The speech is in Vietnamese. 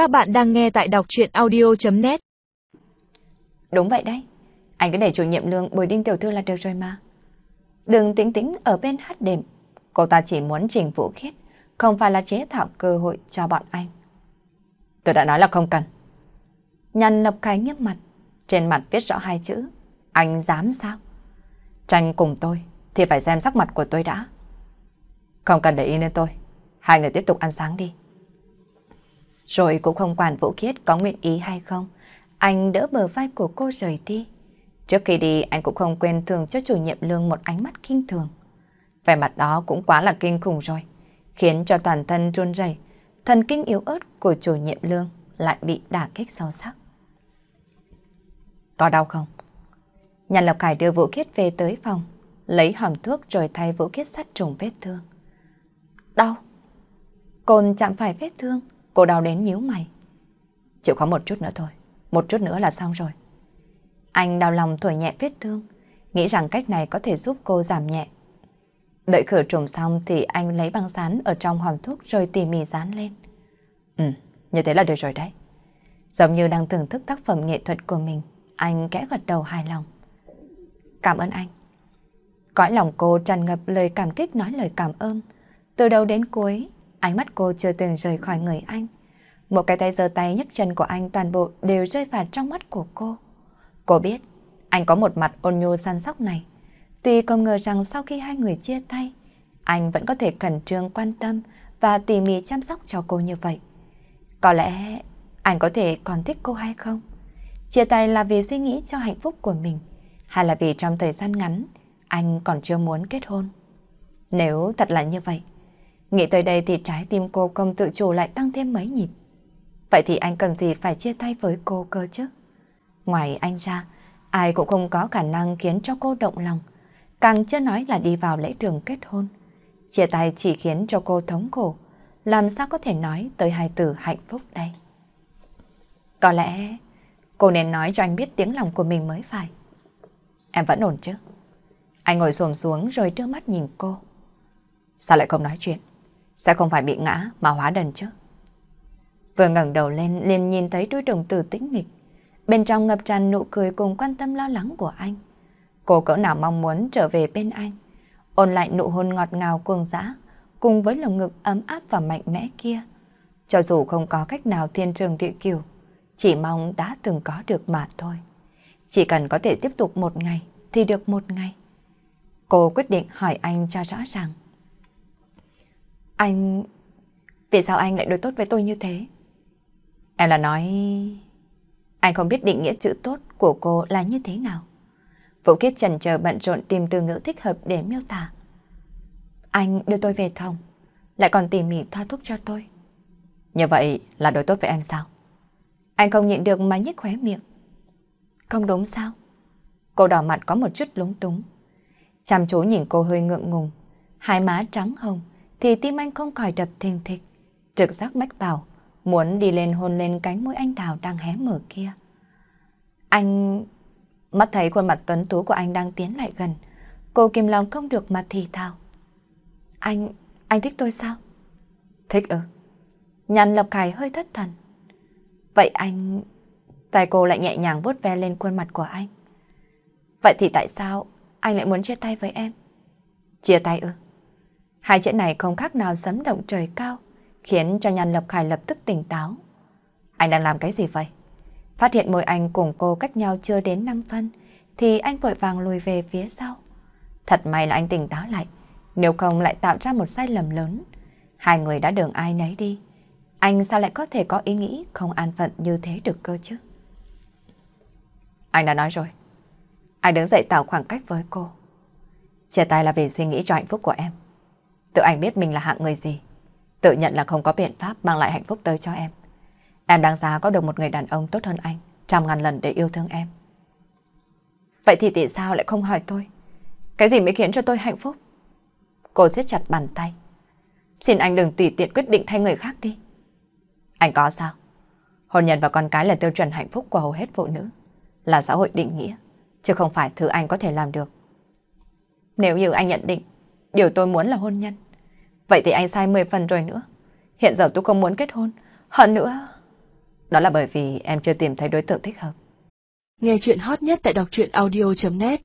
Các bạn đang nghe tại đọc chuyện audio.net Đúng vậy đấy. Anh cứ để chủ nhiệm lương bồi đinh tiểu thư là được rồi mà. Đừng tính tính ở bên hát đệm. Cô ta chỉ muốn trình vũ khiết, không phải là chế tạo cơ hội cho bọn anh. Tôi đã nói là không cần. Nhăn lập khai nghiêm mặt, trên mặt viết rõ hai chữ. Anh dám sao? Tranh cùng tôi thì phải xem sắc mặt của tôi đã. Không cần để ý đến tôi. Hai người tiếp tục ăn sáng đi. Rồi cũng không quản Vũ Khiết có nguyện ý hay không. Anh đỡ bờ vai của cô rời đi. Trước khi đi anh cũng không quên thường cho chủ nhiệm lương một ánh mắt kinh thường. Vẻ mặt đó cũng quá là kinh khủng rồi. Khiến cho toàn thân run rẩy, thần kinh yếu ớt của chủ nhiệm lương lại bị đả kích sâu sắc. Có đau không? Nhàn Lộc Khải đưa Vũ Khiết về tới phòng, lấy hòm thuốc rồi thay Vũ Khiết sát trùng vết thương. Đau. Côn chạm phải vết thương, cô đau đến nhíu mày. Chịu khó một chút nữa thôi, một chút nữa là xong rồi. Anh đau lòng thổi nhẹ vết thương, nghĩ rằng cách này có thể giúp cô giảm nhẹ. Đợi khử trùng xong thì anh lấy băng dán ở trong hòm thuốc rồi tỉ mỉ dán lên. Ừ, như thế là được rồi đấy. Giống như đang thưởng thức tác phẩm nghệ thuật của mình, anh kẽ gật đầu hài lòng. Cảm ơn anh. Cõi lòng cô tràn ngập lời cảm kích nói lời cảm ơn. Từ đầu đến cuối, ánh mắt cô chưa từng rời khỏi người anh. Một cái tay giơ tay nhấc chân của anh toàn bộ đều rơi vào trong mắt của cô. Cô biết, anh có một mặt ôn nhu săn sóc này. Tuy không ngờ rằng sau khi hai người chia tay, anh vẫn có thể khẩn trương quan tâm và tỉ mỉ chăm sóc cho cô như vậy. Có lẽ anh có thể còn thích cô hay không? Chia tay là vì suy nghĩ cho hạnh phúc của mình, hay là vì trong thời gian ngắn, anh còn chưa muốn kết hôn? Nếu thật là như vậy, nghĩ tới đây thì trái tim cô không tự chủ lại tăng thêm mấy nhịp. Vậy thì anh cần gì phải chia tay với cô cơ chứ? Ngoài anh ra, ai cũng không có khả năng khiến cho cô động lòng. Càng chưa nói là đi vào lễ trường kết hôn. Chia tay chỉ khiến cho cô thống khổ. Làm sao có thể nói tới hai từ hạnh phúc đây? Có lẽ cô nên nói cho anh biết tiếng lòng của mình mới phải. Em vẫn ổn chứ? Anh ngồi xổm xuống rồi đưa mắt nhìn cô. Sao lại không nói chuyện? Sẽ không phải bị ngã mà hóa đần chứ? Vừa ngẩng đầu lên liền nhìn thấy đôi đồng tử tĩnh mịch. Bên trong ngập tràn nụ cười cùng quan tâm lo lắng của anh. Cô cỡ nào mong muốn trở về bên anh. Ôn lại nụ hôn ngọt ngào cuồng dã cùng với lồng ngực ấm áp và mạnh mẽ kia. Cho dù không có cách nào thiên trường địa kiều, chỉ mong đã từng có được mà thôi. Chỉ cần có thể tiếp tục một ngày thì được một ngày. Cô quyết định hỏi anh cho rõ ràng. Anh... Vì sao anh lại đối tốt với tôi như thế? Em là nói... Anh không biết định nghĩa chữ tốt của cô là như thế nào. Vũ Kiết chần chờ bận rộn tìm từ ngữ thích hợp để miêu tả. Anh đưa tôi về phòng, lại còn tỉ mỉ thoa thuốc cho tôi. Như vậy là đối tốt với em sao? Anh không nhịn được mà nhếch khóe miệng. Không đúng sao? Cô đỏ mặt có một chút lúng túng. Chăm chú nhìn cô hơi ngượng ngùng, hai má trắng hồng, thì tim anh không khỏi đập thình thịch. Trực giác mách bảo, muốn đi lên hôn lên cánh môi anh đào đang hé mở kia. Anh... Mắt thấy khuôn mặt tuấn tú của anh đang tiến lại gần, cô kìm lòng không được mà thì thào. Anh... anh thích tôi sao? Thích ư? Nhàn lập Khải hơi thất thần. Vậy anh... Tay cô lại nhẹ nhàng vuốt ve lên khuôn mặt của anh. Vậy thì tại sao anh lại muốn chia tay với em? Chia tay ư? Hai chữ này không khác nào sấm động trời cao, khiến cho Nhan Lập Khải lập tức tỉnh táo. Anh đang làm cái gì vậy? Phát hiện môi anh cùng cô cách nhau chưa đến 5 phân, thì anh vội vàng lùi về phía sau. Thật may là anh tỉnh táo lại, nếu không lại tạo ra một sai lầm lớn. Hai người đã đường ai nấy đi. Anh sao lại có thể có ý nghĩ không an phận như thế được cơ chứ? Anh đã nói rồi. Anh đứng dậy tạo khoảng cách với cô. Chia tay là vì suy nghĩ cho hạnh phúc của em. Tự anh biết mình là hạng người gì. Tự nhận là không có biện pháp mang lại hạnh phúc tới cho em. Em đáng giá có được một người đàn ông tốt hơn anh trăm ngàn lần để yêu thương em. Vậy thì tại sao lại không hỏi tôi? Cái gì mới khiến cho tôi hạnh phúc? Cô siết chặt bàn tay. Xin anh đừng tùy tiện quyết định thay người khác đi. Anh có sao? Hôn nhân và con cái là tiêu chuẩn hạnh phúc của hầu hết phụ nữ. Là xã hội định nghĩa, chứ không phải thứ anh có thể làm được. Nếu như anh nhận định điều tôi muốn là hôn nhân, vậy thì anh sai 10 phần rồi nữa. Hiện giờ tôi không muốn kết hôn. Hơn nữa... Đó là bởi vì em chưa tìm thấy đối tượng thích hợp. Nghe chuyện hot nhất tại đọc truyện audio.net